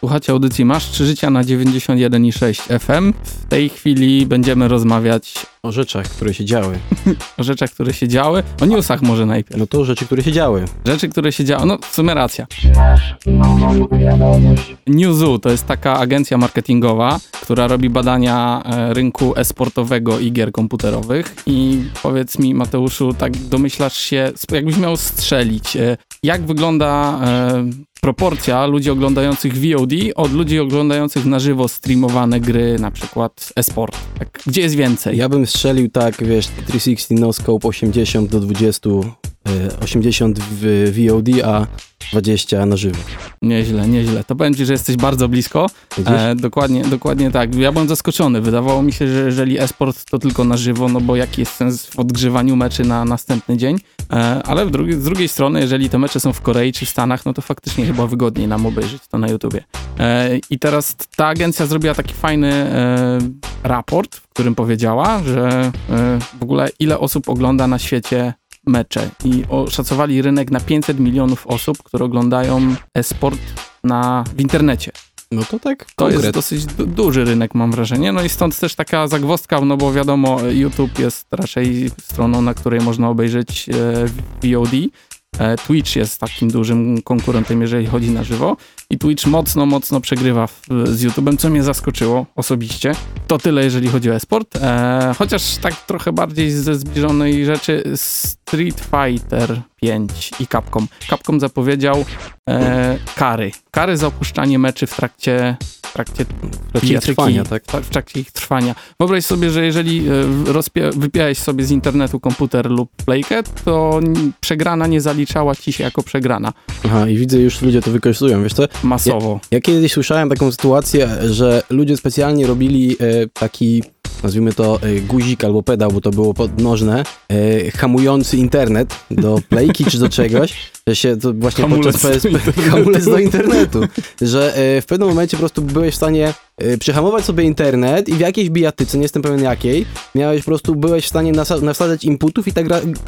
Słuchacie audycji Masz 3 życia na 91,6 FM. W tej chwili będziemy rozmawiać O rzeczach, które się działy. o rzeczach, które się działy. O newsach może najpierw. No to rzeczy, które się działy. Rzeczy, które się działy. No, w sumie racja. Newzoo to jest taka agencja marketingowa, która robi badania e, rynku e-sportowego i gier komputerowych. I powiedz mi, Mateuszu, tak domyślasz się, jakbyś miał strzelić, e, jak wygląda e, proporcja ludzi oglądających VOD od ludzi oglądających na żywo streamowane gry, na przykład e-sport? Tak, gdzie jest więcej? Ja bym strzelił tak, wiesz, 360 no scope 80 do 20, e, 80 w VOD, a 20 na żywo. Nieźle, nieźle. To będzie, że jesteś bardzo blisko. E, dokładnie, dokładnie tak. Ja byłem zaskoczony. Wydawało mi się, że jeżeli esport to tylko na żywo, no bo jaki jest sens w odgrzewaniu meczy na następny dzień. E, ale drugi, z drugiej strony, jeżeli te mecze są w Korei czy w Stanach, no to faktycznie chyba wygodniej nam obejrzeć to na YouTubie. E, I teraz ta agencja zrobiła taki fajny e, raport, w którym powiedziała, że e, w ogóle ile osób ogląda na świecie mecze i oszacowali rynek na 500 milionów osób, które oglądają e-sport na, w internecie. No to tak To jest konkret. dosyć du- duży rynek, mam wrażenie. No i stąd też taka zagwozdka, no bo wiadomo, YouTube jest raczej stroną, na której można obejrzeć e, VOD. E, Twitch jest takim dużym konkurentem, jeżeli chodzi na żywo. I Twitch mocno, mocno przegrywa w, z YouTube'em, co mnie zaskoczyło osobiście. To tyle, jeżeli chodzi o esport. E, chociaż tak trochę bardziej ze zbliżonej rzeczy Street Fighter 5 i Capcom. Capcom zapowiedział e, kary. Kary za opuszczanie meczy w trakcie, w trakcie W trakcie bijatyki, trwania, tak? w trakcie ich trwania. Wyobraź sobie, że jeżeli e, wypiałeś sobie z internetu komputer lub playkę, to przegrana nie zaliczała ci się jako przegrana. Aha, i widzę już ludzie to wykorzystują, wiesz co? Masowo. Ja kiedyś słyszałem taką sytuację, że ludzie specjalnie robili e, taki, nazwijmy to e, guzik albo pedał, bo to było podnożne, e, hamujący internet do playki czy do czegoś, że się to właśnie Hamulec podczas PSP, hamulec do internetu, że e, w pewnym momencie po prostu byłeś w stanie przehamować sobie internet i w jakiejś bijatyce, nie jestem pewien jakiej, miałeś po prostu, byłeś w stanie nasa- nawsadzać inputów i tak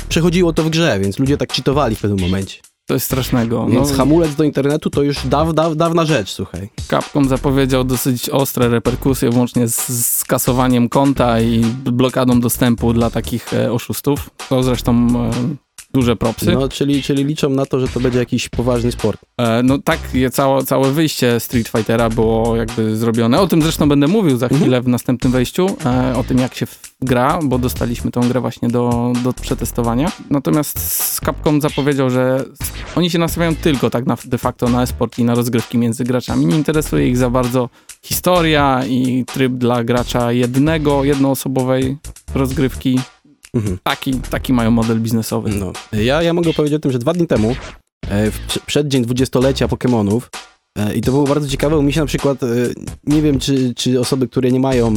przechodziło to w grze, więc ludzie tak cheatowali w pewnym momencie. Jest strasznego. Więc No, hamulec do internetu to już daw, daw, dawna rzecz, słuchaj. Capcom zapowiedział dosyć ostre reperkusje, włącznie z, z kasowaniem konta i blokadą dostępu dla takich e, oszustów. To zresztą e, duże propsy. No, czyli, czyli liczą na to, że to będzie jakiś poważny sport. E, No tak, je całe, całe wyjście Street Fightera było jakby zrobione. O tym zresztą będę mówił za chwilę w następnym wejściu, e, o tym jak się gra, bo dostaliśmy tą grę właśnie do, do przetestowania. Natomiast z Capcom zapowiedział, że oni się nastawiają tylko tak na, de facto na esport i na rozgrywki między graczami. Nie interesuje ich za bardzo historia i tryb dla gracza jednego, jednoosobowej rozgrywki. Mhm. Taki, taki mają model biznesowy. No. Ja, ja mogę powiedzieć o tym, że dwa dni temu, e, w prze- przeddzień dwudziestolecia Pokémonów, e, i to było bardzo ciekawe, mi się na przykład, e, nie wiem czy, czy osoby, które nie mają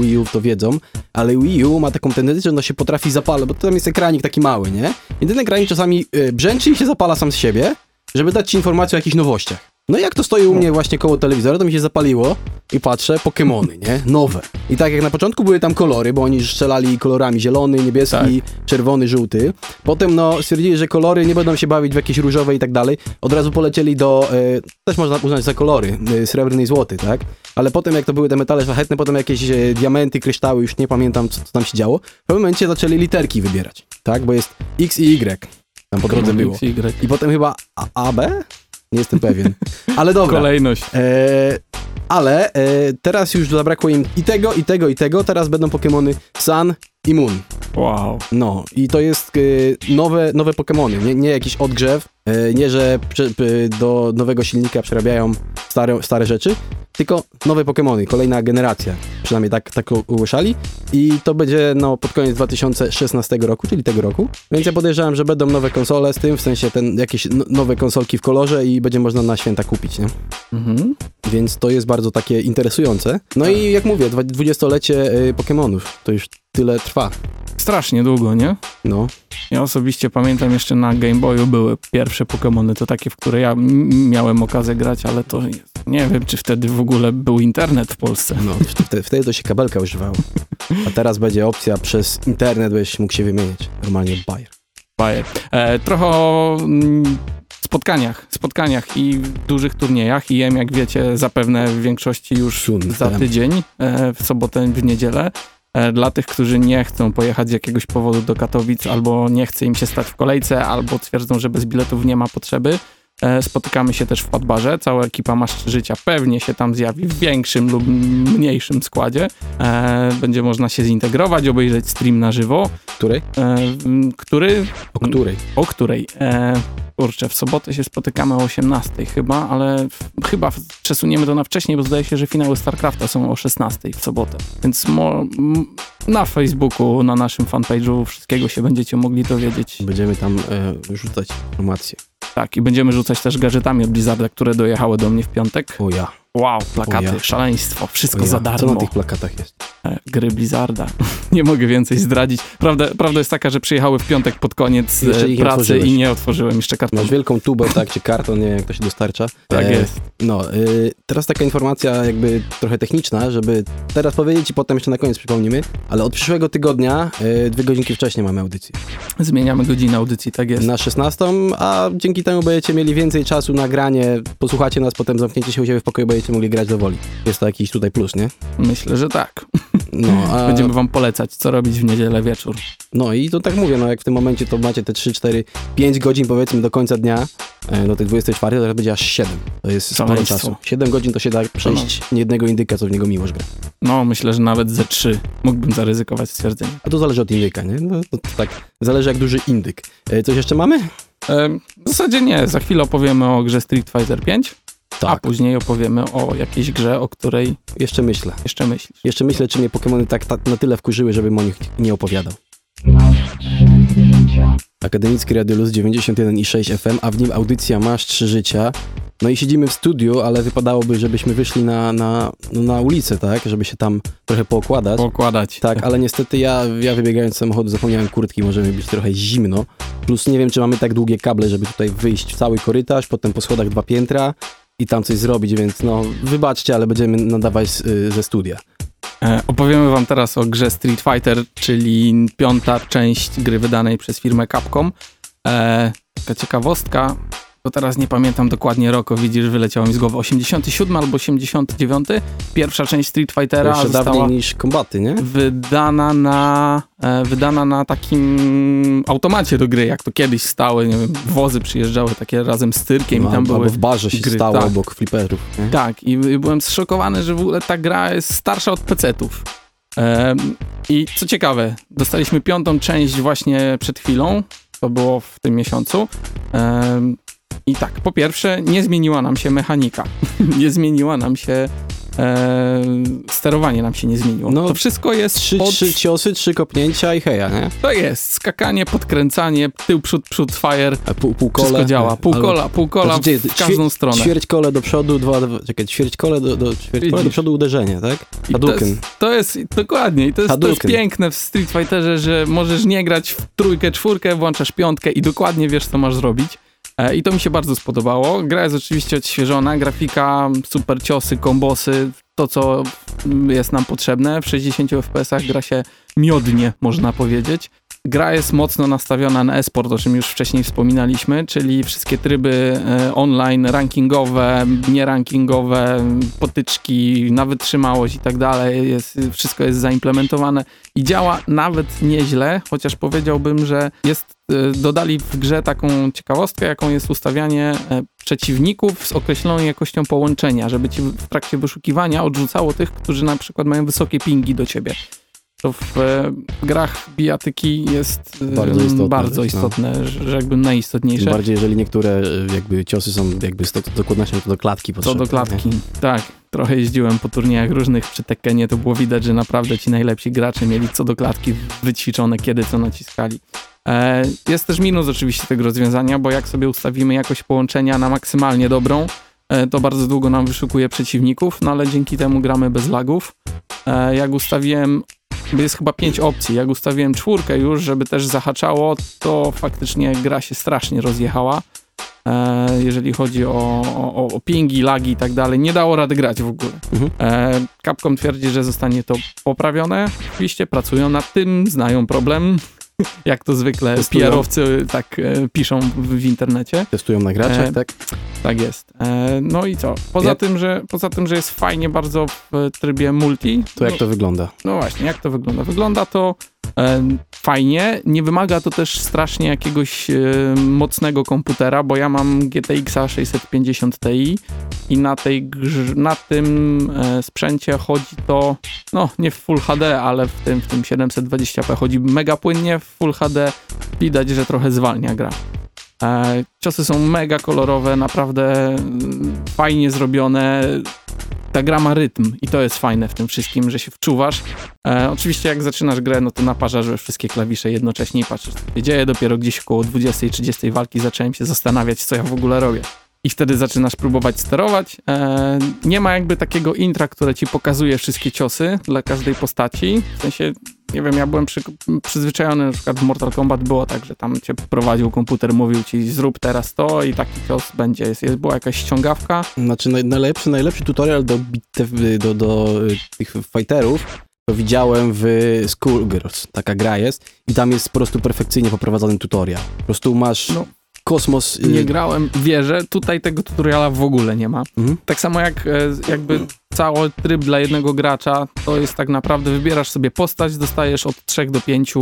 Wii U to wiedzą, ale Wii U ma taką tendencję, że ono się potrafi zapalać, bo tam jest ekranik taki mały, nie? I ten ekranik czasami brzęczy i się zapala sam z siebie, żeby dać ci informację o jakichś nowościach. No i jak to stoi u mnie właśnie koło telewizora, to mi się zapaliło i patrzę, Pokemony, nie? Nowe. I tak jak na początku były tam kolory, bo oni strzelali kolorami zielony, niebieski, czerwony, żółty. Potem no stwierdzili, że kolory nie będą się bawić w jakieś różowe i tak dalej. Od razu polecieli do, e, też można uznać za kolory, e, srebrny i złoty, tak? Ale potem jak to były te metale szlachetne, potem jakieś e, diamenty, kryształy, już nie pamiętam co, co tam się działo. W pewnym momencie zaczęli literki wybierać, tak? Bo jest X i Y. Tam po drodze było. X, Y. I potem chyba A, A B? Nie jestem pewien. Ale dobra. Kolejność. E, ale e, teraz już zabrakło im i tego, i tego, i tego. Teraz będą Pokémony Sun i Moon. Wow. No, i to jest e, nowe, nowe Pokémony, nie, nie jakiś odgrzew, e, nie, że prze, p, do nowego silnika przerabiają stare, stare rzeczy, tylko nowe Pokémony, kolejna generacja. Przynajmniej tak, tak ogłaszali. I to będzie no, pod koniec 2016 roku, czyli tego roku. Więc ja podejrzewam, że będą nowe konsole z tym, w sensie ten, jakieś no, nowe konsolki w kolorze i będzie można na święta kupić, nie? Mhm. Więc to jest bardzo takie interesujące. No i jak mówię, dwudziestolecie y, Pokémonów. To już tyle trwa. Strasznie długo, nie? No. Ja osobiście pamiętam jeszcze na Game Boyu były pierwsze Pokémony, to takie, w które ja miałem okazję grać, ale to nie wiem, czy wtedy w ogóle był internet w Polsce. No, wtedy, wtedy to się kabelka używało. A teraz będzie opcja przez internet, byś mógł się wymieniać. Normalnie Bayer. E, trochę o mm, spotkaniach, spotkaniach i dużych turniejach. IM, jak wiecie, zapewne w większości już za tydzień, e, w sobotę, w niedzielę. E, Dla tych, którzy nie chcą pojechać z jakiegoś powodu do Katowic, albo nie chce im się stać w kolejce, albo twierdzą, że bez biletów nie ma potrzeby, spotykamy się też w Padbarze. Cała ekipa Masz Życia pewnie się tam zjawi w większym lub mniejszym składzie. E, Będzie można się zintegrować, obejrzeć stream na żywo, Której? e, który O której? o której? E, kurczę, w sobotę się spotykamy o 18 chyba, ale w, chyba przesuniemy to na wcześniej, bo zdaje się, że finały StarCrafta są o 16 w sobotę. Więc mo, m, na Facebooku, na naszym fanpage'u wszystkiego się będziecie mogli dowiedzieć. Będziemy tam e, rzucać informacje. Tak, i będziemy rzucać też gadżetami od Blizzarda, które dojechały do mnie w piątek. O ja. Wow, plakaty, O ja. szaleństwo, O wszystko ja. za Co darmo. na tych plakatach jest? E, gry Blizzarda. Nie mogę więcej zdradzić. Prawda, prawda jest taka, że przyjechały w piątek pod koniec e, nie pracy otworzyłeś. i nie otworzyłem jeszcze kartonu. Masz wielką tubę, tak, czy karton, nie wiem jak to się dostarcza. Tak E, jest. No, y, teraz taka informacja jakby trochę techniczna, żeby teraz powiedzieć i potem jeszcze na koniec przypomnimy, ale od przyszłego tygodnia, y, dwie godzinki wcześniej mamy audycję. Zmieniamy godzinę audycji, tak jest. Na 16, a dzięki temu będziecie mieli więcej czasu na granie, posłuchacie nas, potem zamknięcie się u siebie w pokoju, będziecie mogli grać do woli. Jest to jakiś tutaj plus, nie? Myślę, że tak. No, a, Będziemy wam polecać, co robić w niedzielę wieczór. no i to tak mówię, no jak w tym momencie to macie te 3, 4, 5 godzin powiedzmy do końca dnia, e, do tej 24, to teraz będzie aż 7. To jest sporo Szaleństwo. czasu. 7 godzin to się da przejść niejednego indyka, co w niego miłość gra. No, myślę, że nawet ze trzy mógłbym zaryzykować stwierdzenie. A to zależy od indyka, nie? No, to tak, zależy jak duży indyk. E, coś jeszcze mamy? Em, W zasadzie nie. Za chwilę opowiemy o grze Street Fighter 5, a Tak, później opowiemy o jakiejś grze, o której jeszcze myślę. jeszcze myślisz. Jeszcze myślę, czy mnie Pokémony tak, tak na tyle wkurzyły, żebym o nich nie opowiadał. Akademicki Radioluz 91,6 FM, a w nim audycja Masz Trzy Życia. No i siedzimy w studiu, ale wypadałoby, żebyśmy wyszli na, na, no na ulicę, tak? Żeby się tam trochę pookładać. Pokładać. Tak, ale niestety ja, ja wybiegając z samochodu zapomniałem kurtki, może mi być trochę zimno. Plus nie wiem, czy mamy tak długie kable, żeby tutaj wyjść w cały korytarz, potem po schodach dwa piętra i tam coś zrobić, więc no wybaczcie, ale będziemy nadawać y, ze studia. E, Opowiemy wam teraz o grze Street Fighter, czyli piąta część gry wydanej przez firmę Capcom. E, taka ciekawostka, bo teraz nie pamiętam dokładnie roku, widzisz, wyleciało mi z głowy. 87 albo 89. Pierwsza część Street To Fightera jeszcze została dawniej niż kombaty, nie? wydana na, e, wydana na takim automacie do gry, jak to kiedyś stały, nie wiem, wozy przyjeżdżały takie razem z tyrkiem i tam albo były... w barze się gry, stało tak. obok fliperów. Nie? Tak, i, i byłem zszokowany, że w ogóle ta gra jest starsza od PC-ów. Em, I co ciekawe, dostaliśmy piątą część właśnie przed chwilą, to było w tym miesiącu. Em, I tak, po pierwsze, nie zmieniła nam się mechanika. nie zmieniła nam się. E, sterowanie nam się nie zmieniło. No, to wszystko jest. Trzy, od- trzy ciosy, trzy kopnięcia i heja, nie? To jest skakanie, podkręcanie, tył, przód, przód, fire. A pół, pół kole. Wszystko działa. Pół albo- kola, pół kola Znaczy, w każdą stronę. Ćwierć kole do przodu, dwa, dwa czekaj, ćwierć kole do, do, ćwierć kole do przodu uderzenie, tak? I to Hadouken. jest, to jest dokładnie, i to jest, to jest Hadouken. piękne w Street Fighterze, że możesz nie grać w trójkę, czwórkę, włączasz piątkę i dokładnie wiesz, co masz zrobić. E, I to mi się bardzo spodobało. Gra jest oczywiście odświeżona, grafika, super ciosy, kombosy, to co jest nam potrzebne. W 60 FPS-ach gra się miodnie, można powiedzieć. Gra jest mocno nastawiona na e-sport, o czym już wcześniej wspominaliśmy, czyli wszystkie tryby e, online, rankingowe, nierankingowe, potyczki, na wytrzymałość i tak dalej. Wszystko jest zaimplementowane i działa nawet nieźle, chociaż powiedziałbym, że jest, dodali w grze taką ciekawostkę, jaką jest ustawianie e, przeciwników z określoną jakością połączenia, żeby ci w trakcie wyszukiwania odrzucało tych, którzy na przykład mają wysokie pingi do ciebie. To w e, grach bijatyki jest e, Bardzo istotne, bardzo no. istotne że że jakby Tym najistotniejsze. bardziej, jeżeli niektóre y, jakby ciosy są jakby z do- dokładnością to do klatki Co potrzebne. do klatki. Tak, trochę jeździłem po turniejach różnych przy Tekkenie, to było widać, że naprawdę ci najlepsi gracze mieli co do klatki wyćwiczone, kiedy co naciskali. E, jest też minus oczywiście tego rozwiązania, bo jak sobie ustawimy jakość połączenia na maksymalnie dobrą, e, to bardzo długo nam wyszukuje przeciwników, no ale dzięki temu gramy bez lagów. E, jak ustawiłem, jest chyba pięć opcji, jak ustawiłem czwórkę już, żeby też zahaczało, to faktycznie gra się strasznie rozjechała jeżeli chodzi o, o, o pingi, lagi i tak dalej. Nie dało rady grać w ogóle. Mhm. Capcom twierdzi, że zostanie to poprawione. Oczywiście pracują nad tym, znają problem. Jak to zwykle Testują. PR-owcy tak e, piszą w, w internecie. Testują na graczach, E, tak? Tak jest. E, no i co? Poza, Ja- tym, że, poza tym, że jest fajnie bardzo w trybie multi. To jak no, to wygląda? no właśnie, jak to wygląda? Wygląda to e, fajnie, nie wymaga to też strasznie jakiegoś e, mocnego komputera, bo ja mam GTX 650 Ti i na, tej, grz- na tym e, sprzęcie chodzi to, no nie w Full HD, ale w tym, w tym 720p chodzi mega płynnie, w Full HD widać, że trochę zwalnia gra. Ciosy są mega kolorowe, naprawdę fajnie zrobione. Ta gra ma rytm i to jest fajne w tym wszystkim, że się wczuwasz. E, oczywiście jak zaczynasz grę, no to naparzasz we wszystkie klawisze jednocześnie i patrzysz, co się dzieje. Dopiero gdzieś około 20-30 walki zacząłem się zastanawiać, co ja w ogóle robię. I wtedy zaczynasz próbować sterować. E, nie ma jakby takiego intra, które ci pokazuje wszystkie ciosy dla każdej postaci. W sensie, nie wiem, ja byłem przy, przyzwyczajony, na przykład w Mortal Kombat było tak, że tam cię prowadził komputer, mówił ci zrób teraz to i taki cios będzie. Jest, jest, była jakaś ściągawka. Znaczy naj, najlepszy, najlepszy tutorial do, bitew, do, do y, tych fighterów to widziałem w Schoolgirls. Taka gra jest i tam jest po prostu perfekcyjnie poprowadzony tutorial. Po prostu masz No. kosmos... y, Nie grałem, wierzę, tutaj tego tutoriala w ogóle nie ma. Mhm. Tak samo jak e, jakby cały tryb dla jednego gracza, to jest tak naprawdę, wybierasz sobie postać, dostajesz od 3 do 5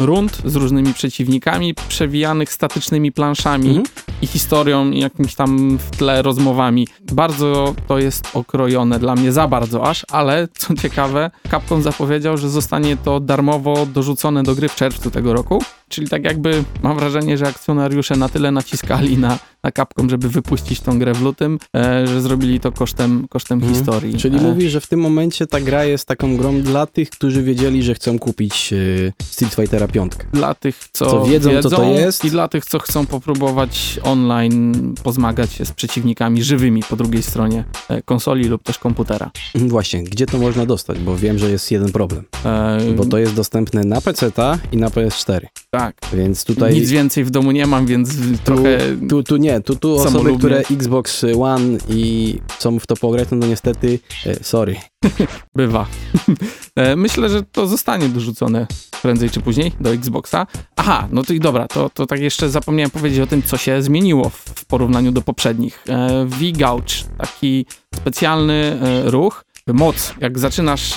rund z różnymi przeciwnikami, przewijanych statycznymi planszami Mhm. i historią, i jakimiś tam w tle rozmowami. Bardzo to jest okrojone dla mnie, za bardzo aż, ale co ciekawe, Capcom zapowiedział, że zostanie to darmowo dorzucone do gry w czerwcu tego roku. Czyli tak jakby mam wrażenie, że akcjonariusze na tyle naciskali na, na Capcom, żeby wypuścić tą grę w lutym, e, że zrobili to kosztem, kosztem Mhm. historii. Czyli e, mówi, że w tym momencie ta gra jest taką grą dla tych, którzy wiedzieli, że chcą kupić y, Street Fightera 5. Dla tych, co, Co wiedzą, co to jest. i dla tych, co chcą popróbować online pozmagać się z przeciwnikami żywymi po drugiej stronie e, konsoli lub też komputera. Mhm, Właśnie, gdzie to można dostać? Bo wiem, że jest jeden problem. E, Bo to jest dostępne na PC-ta i na PS4. tak, Więc tutaj... nic więcej w domu nie mam, więc trochę Tu, tu nie, tu, tu osoby, które Xbox One i chcą w to pograć, no to niestety, e, sorry. bywa. E, Myślę, że to zostanie dorzucone prędzej czy później do Xboxa. Aha, no to i dobra, to, to tak jeszcze zapomniałem powiedzieć o tym, co się zmieniło w, porównaniu do poprzednich. E, V-Gouge, taki specjalny ruch, moc, jak zaczynasz,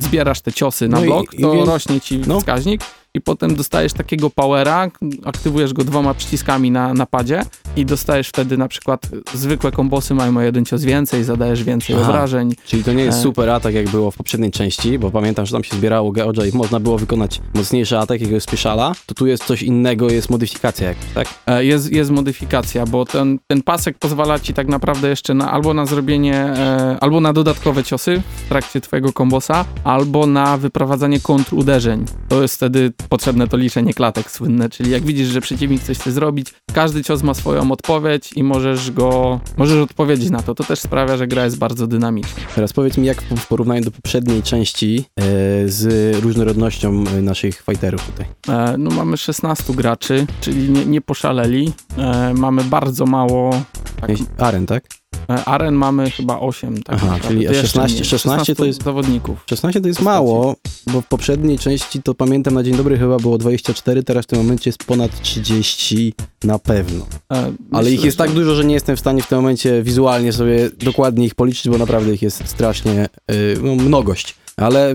zbierasz te ciosy na No i- blok, i to więc- rośnie ci no. wskaźnik i potem dostajesz takiego powera, aktywujesz go dwoma przyciskami na, na padzie i dostajesz wtedy na przykład zwykłe kombosy mają o jeden cios więcej, zadajesz więcej Aha. obrażeń. Czyli to nie jest E. super atak, jak było w poprzedniej części, bo pamiętam, że tam się zbierało Georgia i można było wykonać mocniejszy atak, jakiegoś spieszala, to tu jest coś innego, jest modyfikacja jakaś, tak? E, Jest, jest modyfikacja, bo ten, ten pasek pozwala ci tak naprawdę jeszcze na, albo na zrobienie, e, albo na dodatkowe ciosy w trakcie twojego kombosa, albo na wyprowadzanie kontruderzeń. To jest wtedy potrzebne to liczenie klatek słynne, czyli jak widzisz, że przeciwnik coś chce zrobić, każdy cios ma swoją odpowiedź i możesz go, możesz odpowiedzieć na to. To też sprawia, że gra jest bardzo dynamiczna. Teraz powiedz mi, jak w porównaniu do poprzedniej części e, z różnorodnością e, naszych fighterów tutaj. E, no mamy 16 graczy, czyli nie, nie poszaleli. E, mamy bardzo mało tak, Aren, tak? Aren mamy chyba 8. Tak Aha, czyli To jeszcze 16 mniej. 16 to jest- zawodników. 16 to jest mało, bo w poprzedniej części to pamiętam na dzień dobry chyba było 24, teraz w tym momencie jest ponad 30 na pewno. E, Ale ich jest tak dużo, że nie jestem w stanie w tym momencie wizualnie sobie dokładnie ich policzyć, bo naprawdę ich jest strasznie y, no, mnogość. Ale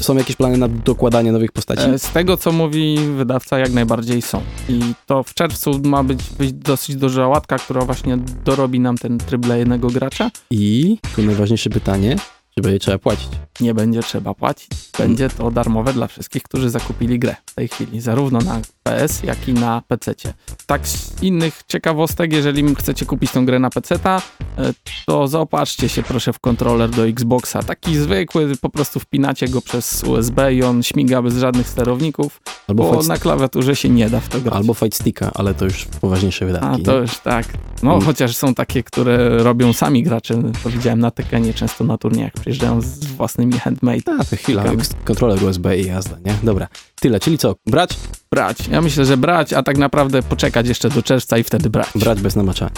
są jakieś plany na dokładanie nowych postaci? E, Z tego, co mówi wydawca, jak najbardziej są. I to w czerwcu ma być, być dosyć duża łatka, która właśnie dorobi nam ten tryb dla jednego gracza. I tu najważniejsze pytanie, czy będzie trzeba płacić? Nie będzie trzeba płacić. Będzie to darmowe dla wszystkich, którzy zakupili grę w tej chwili, zarówno na PS, jak i na PC. Tak z innych ciekawostek, jeżeli chcecie kupić tę grę na PC, to zaopatrzcie się proszę w kontroler do Xboxa. Taki zwykły, po prostu wpinacie go przez USB i on śmiga bez żadnych sterowników, Albo, bo na klawiaturze się nie da w to grać. albo fight sticka, ale to już poważniejsze A wydatki. to nie? już tak. No, Mm. chociaż są takie, które robią sami gracze. To widziałem na Tekenie często na turniejach. Przyjeżdżają z własnymi handmade. A, to chwila, Ciekawe. kontroler USB i jazda, nie? Dobra, tyle, czyli co? Brać? Brać. Ja myślę, że brać, a tak naprawdę poczekać jeszcze do czerwca i wtedy brać. Brać bez namaczania.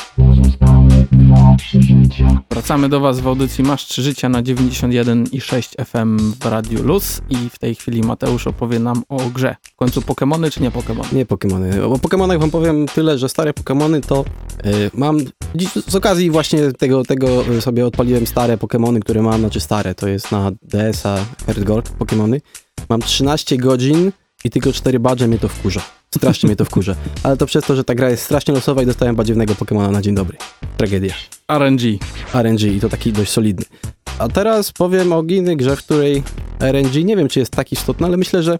Wracamy do Was w audycji Masz 3 Życia na 91,6 FM w Radiu Luz i w tej chwili Mateusz opowie nam o grze. W końcu Pokémony czy nie Pokémony? Nie Pokémony. O Pokémonach wam powiem tyle, że stare Pokémony to y, mam... Dziś, z okazji właśnie tego, tego sobie odpaliłem stare Pokémony, które mam, znaczy stare, to jest na DS-a Earthgord Pokémony. Mam 13 godzin i tylko 4 badże mnie to wkurza. Strasznie mnie to wkurza. Ale to przez to, że ta gra jest strasznie losowa i dostałem badziewnego Pokémona na dzień dobry. Tragedia. RNG. RNG i to taki dość solidny. A teraz powiem o innej grze, w której RNG nie wiem, czy jest tak istotny, ale myślę, że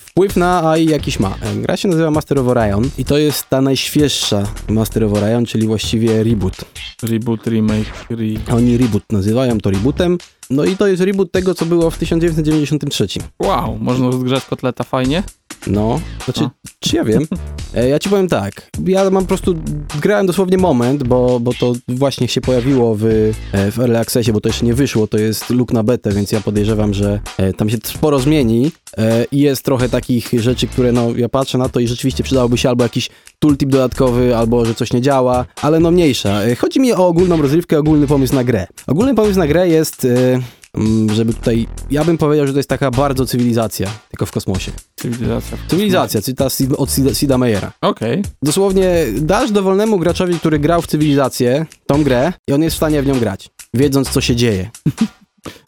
wpływ na AI jakiś ma. Gra się nazywa Master of Orion i to jest ta najświeższa Master of Orion, czyli właściwie reboot. Reboot, remake, re... Oni reboot nazywają to rebootem. No i to jest reboot tego, co było w 1993. Wow, można rozgrzać kotleta fajnie? No, znaczy, A. czy ja wiem? E, Ja ci powiem tak, ja mam po prostu, grałem dosłownie moment, bo, bo to właśnie się pojawiło w, e, w Early Accessie, bo to jeszcze nie wyszło, to jest look na betę, więc ja podejrzewam, że e, tam się sporo zmieni e, i jest trochę takich rzeczy, które no, ja patrzę na to i rzeczywiście przydałoby się albo jakiś tooltip dodatkowy, albo że coś nie działa, ale no mniejsza. E, Chodzi mi o ogólną rozrywkę, ogólny pomysł na grę. Ogólny pomysł na grę jest... mm, Żeby tutaj, ja bym powiedział, że to jest taka bardzo cywilizacja, tylko w kosmosie. Cywilizacja. Cywilizacja, cytat Sid- od Sida, Sida Meyera. Okej. Dosłownie dasz dowolnemu graczowi, który grał w cywilizację, tą grę i on jest w stanie w nią grać, wiedząc co się dzieje.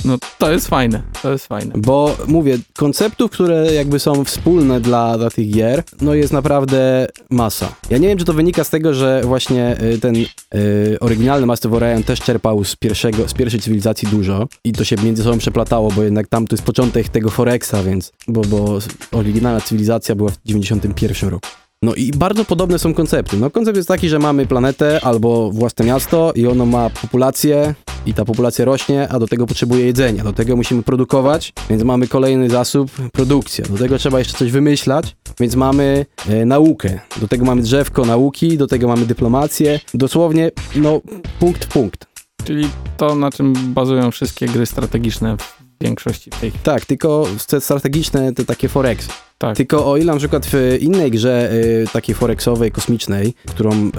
No to jest fajne, to jest fajne. Bo mówię, konceptów, które jakby są wspólne dla, dla tych gier, no jest naprawdę masa. Ja nie wiem, czy to wynika z tego, że właśnie y, ten y, oryginalny Master of Orion też czerpał z, pierwszego, z pierwszej cywilizacji dużo i to się między sobą przeplatało, bo jednak tam to jest początek tego Forexa, więc, bo, bo oryginalna cywilizacja była w 91 roku. No i bardzo podobne są koncepty. No koncept jest taki, że mamy planetę albo własne miasto i ono ma populację i ta populacja rośnie, a do tego potrzebuje jedzenia. Do tego musimy produkować, więc mamy kolejny zasób, produkcja. Do tego trzeba jeszcze coś wymyślać, więc mamy e, naukę. Do tego mamy drzewko nauki, do tego mamy dyplomację. Dosłownie, no, punkt punkt. Czyli to, na czym bazują wszystkie gry strategiczne w większości tej. Tak, tylko te strategiczne, te takie forex. Tak. Tylko o ile na przykład w innej grze y, takiej forexowej, kosmicznej, którą y,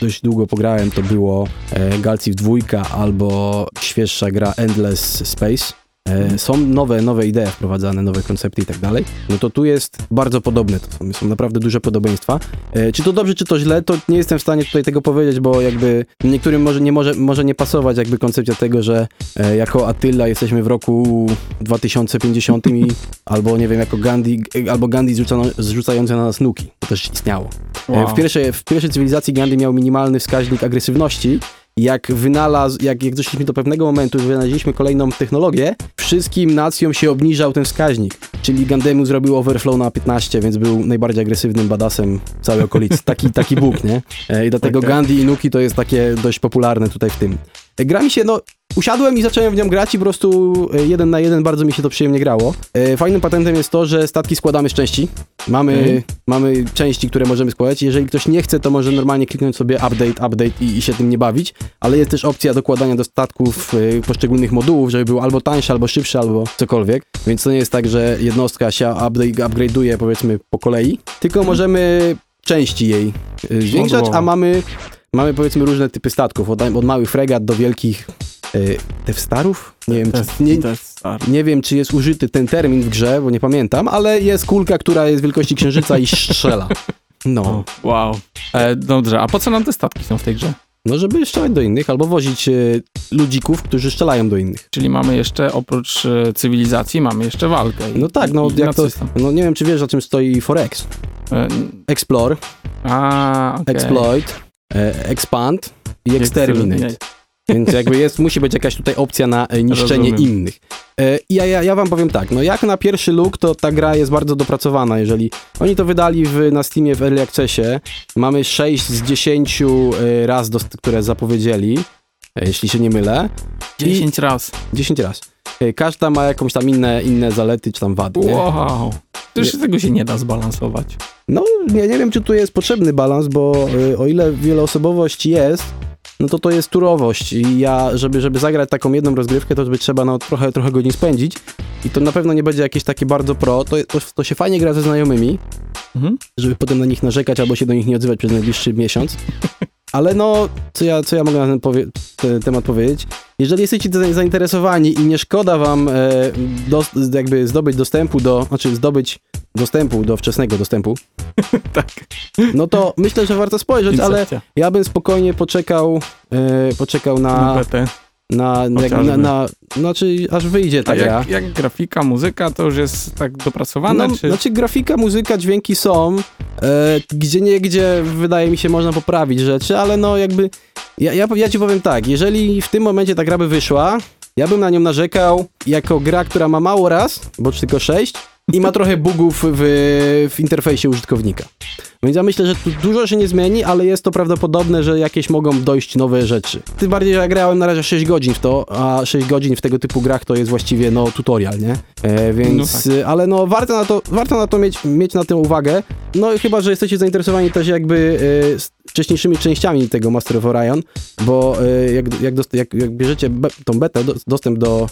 dość długo pograłem, to było y, Galcif dwójka albo świeższa gra Endless Space. E, są nowe, nowe idee wprowadzane, nowe koncepty i tak dalej, no to tu jest bardzo podobne, to są, są naprawdę duże podobieństwa. E, czy to dobrze, czy to źle, to nie jestem w stanie tutaj tego powiedzieć, bo jakby niektórym może nie, może, może nie pasować jakby koncepcja tego, że e, jako Attila jesteśmy w roku 2050 i albo nie wiem, jako Gandhi, albo Gandhi zrzucano, zrzucający na nas nuki, to też istniało. Wow. W, pierwszej, w pierwszej cywilizacji Gandhi miał minimalny wskaźnik agresywności. Jak wynalazł, jak, jak doszliśmy do pewnego momentu, że wynaleźliśmy kolejną technologię, wszystkim nacjom się obniżał ten wskaźnik. Czyli Gandemu zrobił overflow na 15, więc był najbardziej agresywnym badasem całej okolicy. Taki, taki Bóg, nie? E, I dlatego Okej. Gandhi i Nuki to jest takie dość popularne tutaj w tym. E, Gra mi się, no, usiadłem i zacząłem w nią grać i po prostu e, jeden na jeden bardzo mi się to przyjemnie grało. Fajnym patentem jest to, że statki składamy z części. Mamy, Mhm. mamy części, które możemy składać. Jeżeli ktoś nie chce, to może normalnie kliknąć sobie update, update i, i się tym nie bawić, ale jest też opcja dokładania do statków e, poszczególnych modułów, żeby był albo tańszy, albo szybszy, albo cokolwiek. Więc to nie jest tak, że jednostka się update, upgrade'uje powiedzmy po kolei, tylko możemy części jej e, zwiększać, a mamy, mamy powiedzmy różne typy statków, od, od małych fregat do wielkich Devstarów? Nie wiem, To czy, nie, nie wiem, czy jest użyty ten termin w grze, bo nie pamiętam, ale jest kulka, która jest wielkości księżyca i strzela. No. Wow. E, dobrze, a po co nam te statki są w tej grze? No, żeby strzelać do innych, albo wozić e, ludzików, którzy strzelają do innych. Czyli mamy jeszcze, oprócz e, cywilizacji, mamy jeszcze walkę. I, No tak, no, i, jak to-? No nie wiem, czy wiesz, o czym stoi Forex. E, Explore, a, okej. exploit, e, expand i exterminate. Więc jakby jest, musi być jakaś tutaj opcja na e, niszczenie Rozumiem. innych. E, I ja, ja, ja wam powiem tak, no jak na pierwszy look, to ta gra jest bardzo dopracowana, jeżeli oni to wydali w, na Steamie w Early Accessie, mamy 6 z 10 e, raz, do, które zapowiedzieli, jeśli się nie mylę, 10 raz. 10 raz. Każda ma jakąś tam inne, inne zalety, czy tam wady? Wow. Też tego się nie da zbalansować. No, ja nie wiem, czy tu jest potrzebny balans, bo o ile wieloosobowość jest, no to to jest turowość i ja, żeby, żeby zagrać taką jedną rozgrywkę, to by trzeba no, trochę, trochę godzin spędzić i to na pewno nie będzie jakieś takie bardzo pro, to, to, to się fajnie gra ze znajomymi, Mhm. żeby potem na nich narzekać albo się do nich nie odzywać przez najbliższy miesiąc, Ale no, co ja, co ja mogę na ten, powie- ten temat powiedzieć? Jeżeli jesteście za- zainteresowani i nie szkoda wam e, dos, jakby zdobyć dostępu do, znaczy zdobyć dostępu do wczesnego dostępu, tak. no to myślę, że warto spojrzeć, ale Incepcja. ja bym spokojnie poczekał, e, poczekał Na na, betę. na, na, Chociażby. na, na, znaczy aż wyjdzie ta A gra. jak, jak grafika, muzyka, to już jest tak dopracowane, No, czy... Znaczy grafika, muzyka, dźwięki są, e, gdzie nie gdzie wydaje mi się można poprawić rzeczy, ale no jakby, ja, ja, ja ci powiem tak, jeżeli w tym momencie ta gra by wyszła, ja bym na nią narzekał jako gra, która ma mało raz, bo tylko sześć i ma trochę bugów w, w interfejsie użytkownika. Więc ja myślę, że tu dużo się nie zmieni, ale jest to prawdopodobne, że jakieś mogą dojść nowe rzeczy. Tym bardziej, że ja grałem na razie 6 godzin w to, a 6 godzin w tego typu grach to jest właściwie no tutorial, nie? E, więc, No e, ale no warto na to, warto na to mieć, mieć na tym uwagę. No chyba, że jesteście zainteresowani też jakby e, wcześniejszymi częściami tego Master of Orion, bo e, jak, jak, dost, jak, jak bierzecie be, tą betę, do, dostęp do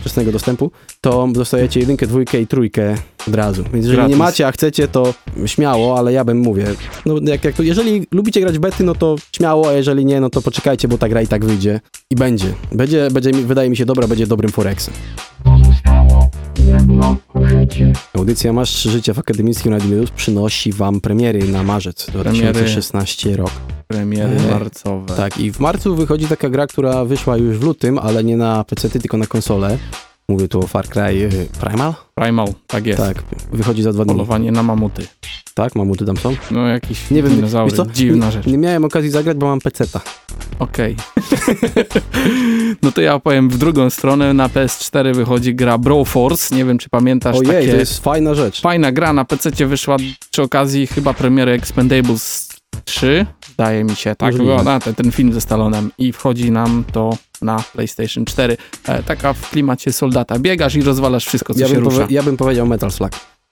wczesnego dostępu, to dostajecie jedynkę, dwójkę i trójkę od razu. Więc jeżeli Gratis. nie macie, a chcecie, to śmiało, ale ja bym mówię, no jak, jak jeżeli lubicie grać w bety, no to śmiało, a jeżeli nie, no to poczekajcie, bo ta gra i tak wyjdzie. I będzie. Będzie, będzie wydaje mi się dobra, będzie dobrym Forexem. Audycja Masz Trzy Życia w Akademickim Radiu przynosi wam premiery na marzec Premiery. 2016 rok. Premiery marcowe. Tak, i w marcu wychodzi taka gra, która wyszła już w lutym, ale nie na PC, tylko na konsolę. Mówię tu o Far Cry y, Primal? Primal, tak jest. Tak, wychodzi za dwa dni. Polowanie na mamuty. Tak, mamuty tam są? No jakiś Nie wiem, wiesz co? dziwna rzecz. Nie miałem okazji zagrać, bo mam PC-ta. Okej. no to ja opowiem w drugą stronę. Na PS4 wychodzi gra Broforce. Nie wiem, czy pamiętasz Ojej, takie... to jest fajna rzecz. Fajna gra na PC wyszła przy okazji chyba premiery Expendables 3, zdaje mi się, tak, Możliwe. wygląda ten, ten film ze Stallonem i wchodzi nam to na PlayStation 4. E, taka w klimacie soldata. Biegasz i rozwalasz wszystko, co Ja się rusza. ja bym powiedział Metal Slug.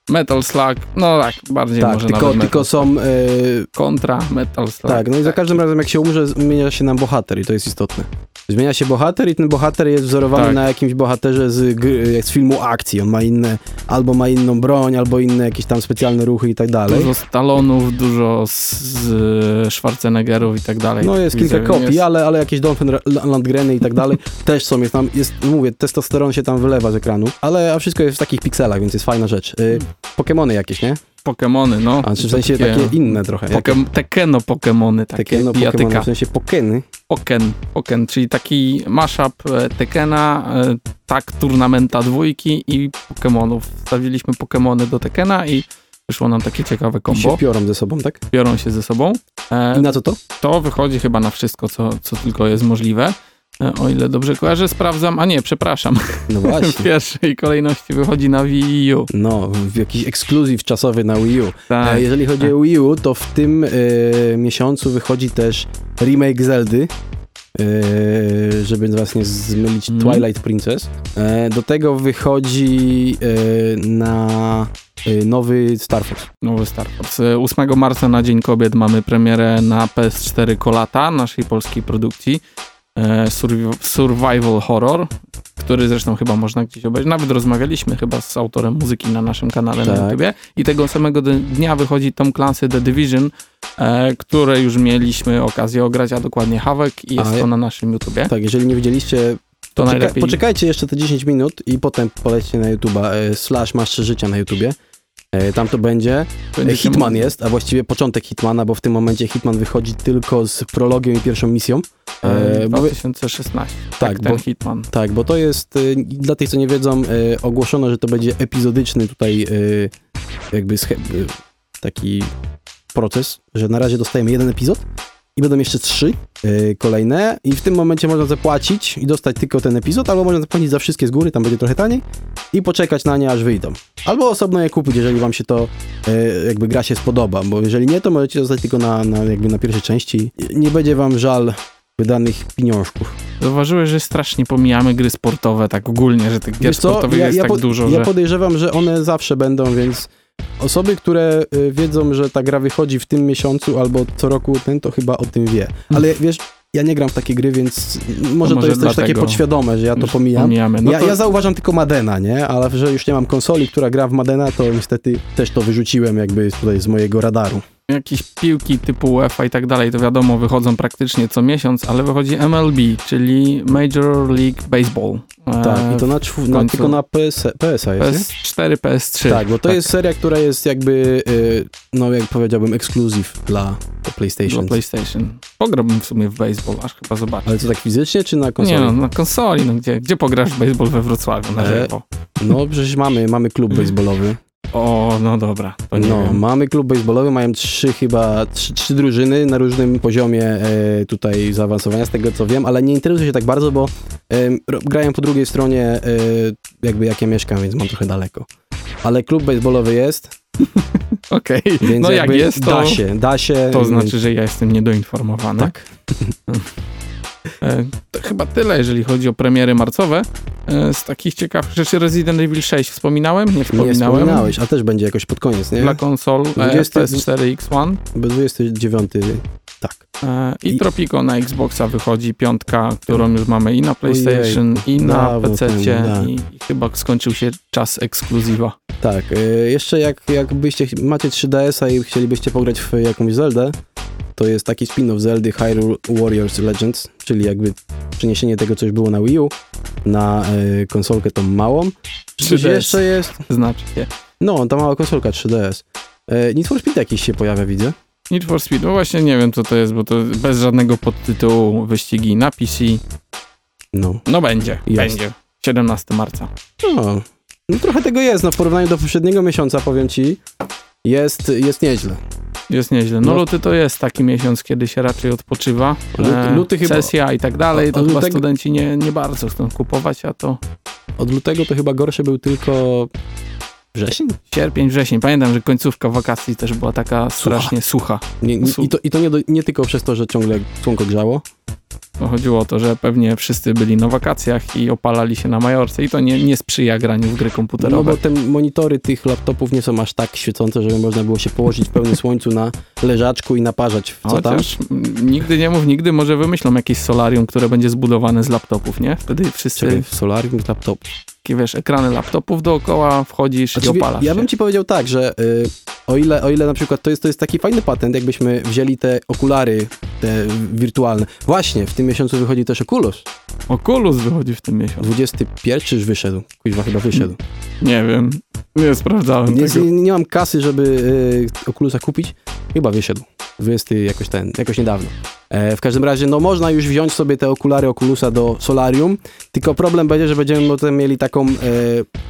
Metal Slug, no tak, bardziej Tak, może tylko, tylko są... y, Kontra, Metal Slug. tak, no i za każdym razem jak się umrze, zmienia się nam bohater i to jest istotne. Zmienia się bohater i ten bohater jest wzorowany Tak. na jakimś bohaterze z, gry, z filmu akcji. On ma inne, albo ma inną broń, albo inne jakieś tam specjalne ruchy i tak dalej. Dużo Stallonów, dużo z, z Schwarzeneggerów i tak dalej. No jest Widzę, kilka kopii, jest- ale, ale jakieś Dolphin Landgreny i tak dalej też są, jest tam, jest, mówię, testosteron się tam wylewa z ekranu, ale a wszystko jest w takich pikselach, więc jest fajna rzecz. Pokemony jakieś, nie? Pokemony, no. A czy w sensie takie, inne trochę. Pokem, tekeno Pokemony, takie, takie no, bijatyka. Pokemony, w sensie Pokeny. Poken, Poken, czyli taki mashup e, Tekena, e, tak Turnamenta dwójki i Pokemonów. Wstawiliśmy Pokemony do Tekena i wyszło nam takie ciekawe I się kombo. piorą ze sobą, tak? Biorą się ze sobą. E, I na co to? to wychodzi chyba na wszystko, co, co tylko jest możliwe. E, o ile dobrze kojarzę, sprawdzam. A nie, przepraszam. No W właśnie. pierwszej kolejności wychodzi na Wii U. No, w jakiś ekskluzyw czasowy na Wii U. Tak. E, Jeżeli chodzi o Wii U, to w tym e, miesiącu wychodzi też remake Zeldy, e, żeby was nie zmylić, Mhm. Twilight Princess. E, do tego wychodzi e, na nowy Star Fox. Nowy Star. E, 8 marca na Dzień Kobiet mamy premierę na PS4 Kolata, naszej polskiej produkcji. E, survi- Survival Horror, który zresztą chyba można gdzieś obejrzeć. Nawet rozmawialiśmy chyba z autorem muzyki na naszym kanale na Tak. YouTubie. I tego samego dnia wychodzi Tom Clancy The Division, e, które już mieliśmy okazję ograć, a dokładnie Havoc i jest A, to na naszym YouTubie. Tak, jeżeli nie widzieliście, To poczeka- najlepiej... poczekajcie jeszcze te 10 minut i potem polećcie na YouTube'a, e, slash masz życia na YouTubie. E, tam to będzie. będzie E, się Hitman mógł- jest, a właściwie początek Hitmana, bo w tym momencie Hitman wychodzi tylko z prologiem i pierwszą misją. E, E, bo- 2016. Tak, Tak, ten bo- Hitman. Tak, bo to jest, y, dla tych, co nie wiedzą, ogłoszono, że to będzie epizodyczny tutaj jakby taki proces, że na razie dostajemy jeden epizod i będą jeszcze trzy y, kolejne i w tym momencie można zapłacić i dostać tylko ten epizod, albo można zapłacić za wszystkie z góry, tam będzie trochę taniej i poczekać na nie, aż wyjdą. Albo osobno je kupić, jeżeli wam się to y, jakby gra się spodoba, bo jeżeli nie, to możecie dostać tylko na, na jakby na pierwszej części. Nie będzie wam żal wydanych pieniążków. Zauważyłeś, że strasznie pomijamy gry sportowe, tak ogólnie, że tych gier sportowych jest tak po- dużo, ja że... podejrzewam, że one zawsze będą, więc osoby, które y, wiedzą, że ta gra wychodzi w tym miesiącu albo co roku ten, to chyba o tym wie. Ale wiesz, ja nie gram w takie gry, więc może to, może jest też takie podświadome, że ja to pomijam. No ja, to ja zauważam tylko Madena, nie? Ale że już nie mam konsoli, która gra w Madena, to niestety też to wyrzuciłem jakby tutaj z mojego radaru. Jakieś piłki typu UEFA i tak dalej, to wiadomo, wychodzą praktycznie co miesiąc, ale wychodzi MLB, czyli Major League Baseball. E, Tak, i to na, czw- na, tylko na PS, PSA jest, nie? PS4, PS3. Tak, bo to jest seria, która jest jakby, y, no jak powiedziałbym, ekskluzyw dla dla PlayStation. PlayStation. Pograłbym w sumie w baseball, aż chyba zobaczę. Ale co tak fizycznie, czy na konsoli? Nie no, na konsoli, no gdzie, gdzie pograsz w baseball we Wrocławiu na E, żywo? No przecież mamy, mamy klub baseballowy. O, no dobra, No, wiem. mamy klub baseballowy, mają trzy chyba, trzy, trzy drużyny na różnym poziomie e, tutaj zaawansowania, z tego co wiem, ale nie interesuję się tak bardzo, bo e, grają po drugiej stronie e, jakby jak ja mieszkam, więc mam trochę daleko. Ale klub baseballowy jest, Okej, więc no jak jest, to, da się, da się. to znaczy, że ja jestem niedoinformowany. Tak. E, to chyba tyle, jeżeli chodzi o premiery marcowe. E, z takich ciekawych rzeczy Resident Evil 6 wspominałem? Nie Nie wspominałem. wspominałeś, a też będzie jakoś pod koniec, nie? Dla konsol e, 20 PS4, X1 Bo 29, tak. e, i, I- Tropico na Xboxa wychodzi piątka, którą już mamy i na PlayStation, i na PC temu, tak. i, i chyba skończył się czas ekskluzywa. Tak, jeszcze jak, jakbyście, macie 3DS-a i chcielibyście pograć w jakąś Zeldę, to jest taki spin-off Zeldy Hyrule Warriors Legends, czyli jakby przeniesienie tego, co już było na Wii U, na e, konsolkę tą małą. Czy coś 3DS. jeszcze jest? Znaczy się. No, ta mała konsolka 3DS. E, Need for Speed jakiś się pojawia, widzę. Need for Speed, no właśnie nie wiem co to jest, bo to bez żadnego podtytułu wyścigi na PC. No. No będzie, Jest. będzie. 17 marca. no. No trochę tego jest, no w porównaniu do poprzedniego miesiąca, powiem ci, jest, jest nieźle. Jest nieźle. No, No. luty to jest taki miesiąc, kiedy się raczej odpoczywa. E, Luty- luty chyba- Sesja i tak dalej, to chyba lutego- studenci nie, nie bardzo chcą kupować, a to Od lutego to chyba gorszy był tylko wrzesień? sierpień, wrzesień. Pamiętam, że końcówka wakacji też była taka strasznie sucha. Nie, nie, I to, i to nie, do, nie tylko przez to, że ciągle słonko grzało, Bo chodziło o to, że pewnie wszyscy byli na wakacjach i opalali się na Majorce i to nie, nie sprzyja graniu w gry No komputerowe. bo te monitory tych laptopów nie są aż tak świecące, żeby można było się położyć w pełnym słońcu na leżaczku i naparzać w co tam. Chociaż mm, nigdy nie mów nigdy, może wymyślą jakieś solarium, które będzie zbudowane z laptopów, nie? Wtedy wszyscy, Czekaj, solarium z laptopu. Takie, wiesz, ekrany laptopów dookoła, wchodzisz Znaczy, i opalasz ja się. bym ci powiedział tak, że y, o, ile, o ile na przykład to jest, to jest taki fajny patent, jakbyśmy wzięli te okulary, te wirtualne. Właśnie, w tym miesiącu wychodzi też Oculus. Oculus wychodzi w tym miesiącu. 21 już wyszedł. Kuźwa chyba wyszedł. Nie wiem, nie sprawdzałem Nie, tego. nie, nie mam kasy, żeby y, Oculusa kupić. Chyba wyszedł. 20 jakoś ten, jakoś niedawno. E, w każdym razie, no można już wziąć sobie te okulary Oculusa do solarium, tylko problem będzie, że będziemy potem mieli taką, e,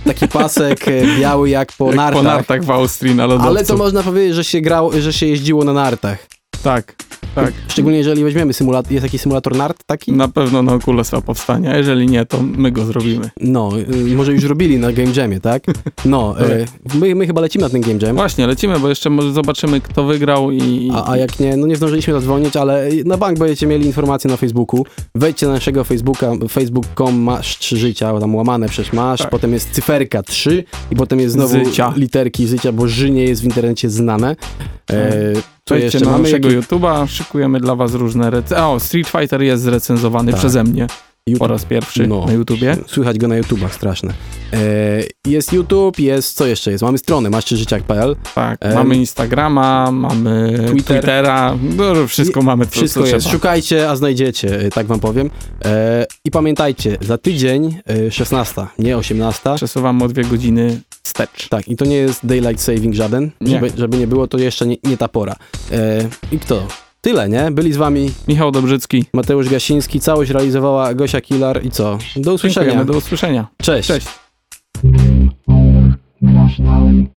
taki pasek e, biały jak po Jak nartach. po nartach w Austrii na lodowcu. Ale to można powiedzieć, że się grało, że się jeździło na nartach. Tak, tak. Szczególnie jeżeli weźmiemy symulator, jest taki symulator nart taki? Na pewno na Oculusa powstanie, a jeżeli nie, to my go zrobimy. No, y, może już robili na Game Jamie, tak? No, e, my, my chyba lecimy na ten Game Jam. Właśnie, lecimy, bo jeszcze może zobaczymy, kto wygrał i... A, a jak nie, no nie zdążyliśmy zadzwonić, ale na bank będziecie mieli informacje na Facebooku. Wejdźcie na naszego Facebooka, facebook.com masz 3 życia, tam łamane przez masz, Tak. potem jest cyferka 3 i potem jest znowu Zycia. literki życia, bo ży nie jest w internecie znane. E, co Wejdźcie jeszcze na mamy? naszego Jakiś- YouTube'a, szykujemy dla was różne recenzje. O, Street Fighter jest zrecenzowany Tak. przeze mnie YouTube. po raz pierwszy No. na YouTubie. Słychać go na YouTubach, straszne. E, jest YouTube, jest, co jeszcze jest? Mamy stronę maszczyżyciak.pl. Tak, Em, mamy Instagrama, mamy Twitter. Twittera, no, wszystko mamy, co, Wszystko co jest. trzeba. Szukajcie, a znajdziecie, e, tak wam powiem. E, I pamiętajcie, za tydzień e, 16, nie 18. Przesuwamy o dwie godziny wstecz. Tak, i to nie jest daylight saving żaden, Nie. żeby, żeby nie było, to jeszcze nie, nie ta pora. E, I kto? Tyle, nie? Byli z wami Michał Dobrzycki, Mateusz Gasiński, całość realizowała Gosia Kilar i co? Do usłyszenia. dziękujemy, do usłyszenia. Cześć. Cześć.